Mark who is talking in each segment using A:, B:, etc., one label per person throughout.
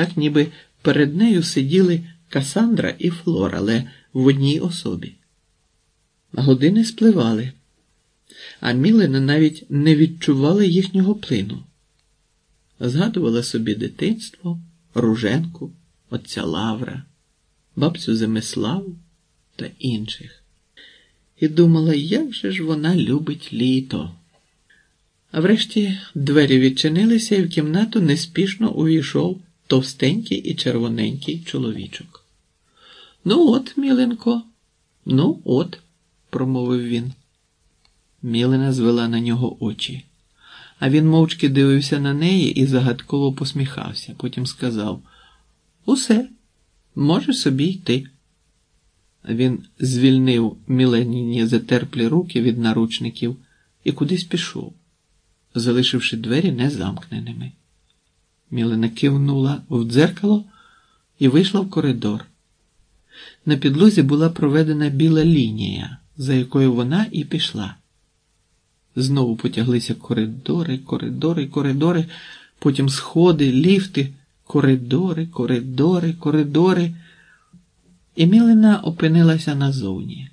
A: так ніби перед нею сиділи Касандра і Флора, але в одній особі. Години спливали, а Мілена навіть не відчувала їхнього плину. Згадувала собі дитинство, руженку, отця Лавра, бабцю Земиславу та інших. І думала, як же ж вона любить літо. А врешті двері відчинилися, і в кімнату неспішно увійшов товстенький і червоненький чоловічок. Ну, от, міленко, ну, от, промовив він. Мілина звела на нього очі, а він мовчки дивився на неї і загадково посміхався. Потім сказав: Усе, можеш собі йти. Він звільнив Міленіні затерплі руки від наручників і кудись пішов, залишивши двері незамкненими. Мілена кивнула в дзеркало і вийшла в коридор. На підлозі була проведена біла лінія, за якою вона і пішла. Знову потяглися коридори, коридори, коридори, потім сходи, ліфти, коридори, коридори, коридори. І Мілина опинилася назовні.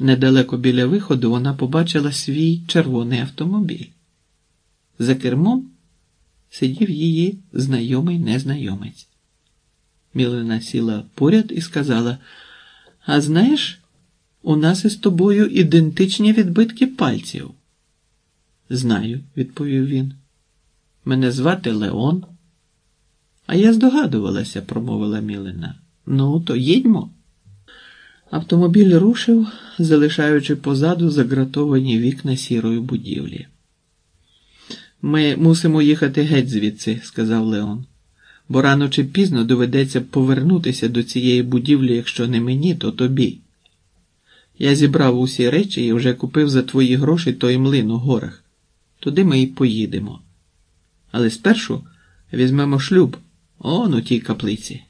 A: Недалеко біля виходу вона побачила свій червоний автомобіль. За кермом сидів її знайомий незнайомець. Мілина сіла поряд і сказала: А знаєш, у нас із тобою ідентичні відбитки пальців. Знаю, відповів він. Мене звати Леон. А я здогадувалася, промовила Мілина. Ну, то їдьмо. Автомобіль рушив, залишаючи позаду загратовані вікна сірої будівлі. Ми мусимо їхати геть звідси, сказав Леон, бо рано чи пізно доведеться повернутися до цієї будівлі, якщо не мені, то тобі. Я зібрав усі речі і вже купив за твої гроші той млин у горах. Туди ми й поїдемо. Але спершу візьмемо шлюб он у тій каплиці.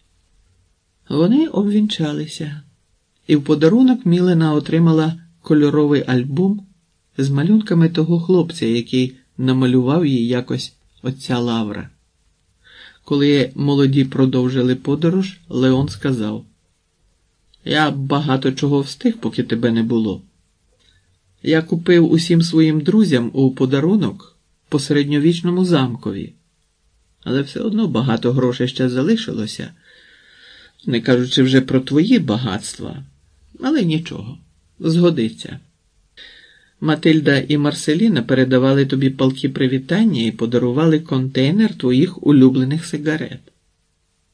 A: Вони обвінчалися, і в подарунок Мілена отримала кольоровий альбом з малюнками того хлопця, який намалював їй якось отця Лавра. Коли молоді продовжили подорож, Леон сказав: Я багато чого встиг, поки тебе не було. Я купив усім своїм друзям у подарунок по середньовічному замкові, але все одно багато грошей ще залишилося, не кажучи вже про твої багатства, але нічого, згодиться. Матильда і Марселіна передавали тобі палки привітання і подарували контейнер твоїх улюблених сигарет.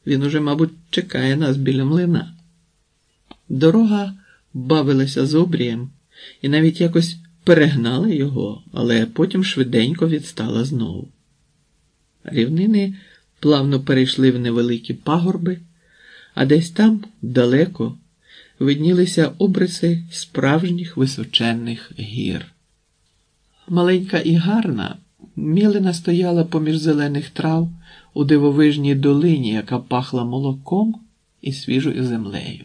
A: Він уже, мабуть, чекає нас біля млина. Дорога бавилася з обрієм і навіть якось перегнала його, але потім швиденько відстала знову. Рівнини плавно перейшли в невеликі пагорби, а десь там, далеко, виднілися обриси справжніх височенних гір. Маленька і гарна, Мілина стояла поміж зелених трав у дивовижній долині, яка пахла молоком і свіжою землею.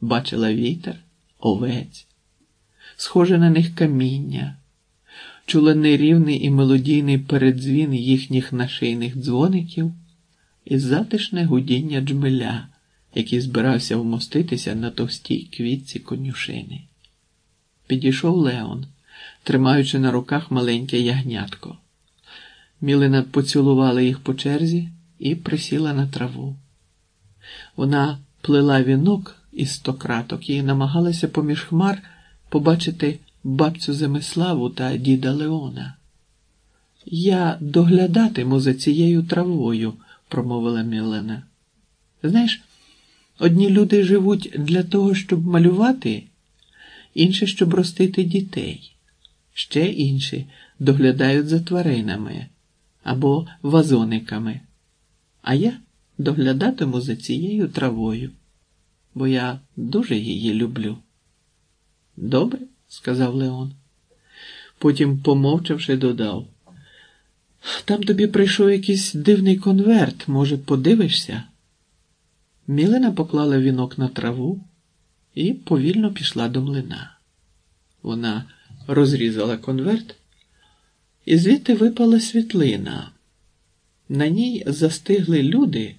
A: Бачила вітер, овець, схоже на них каміння, чула нерівний і мелодійний передзвін їхніх нашийних дзвоників і затишне гудіння джмеля який збирався вмоститися на товстій квітці конюшини. Підійшов Леон, тримаючи на руках маленьке ягнятко. Мілина поцілувала їх по черзі і присіла на траву. Вона плела вінок із стократок і намагалася поміж хмар побачити бабцю Земиславу та діда Леона. Я доглядатиму за цією травою, промовила Мілена. Знаєш, Одні люди живуть для того, щоб малювати, інші, щоб ростити дітей, ще інші доглядають за тваринами або вазониками. А я доглядатиму за цією травою, бо я дуже її люблю. Добре, сказав Леон. Потім, помовчавши, додав. Там тобі прийшов якийсь дивний конверт, може, подивишся? Мілена поклала вінок на траву і повільно пішла до млина. Вона розрізала конверт, і звідти випала світлина. На ній застигли люди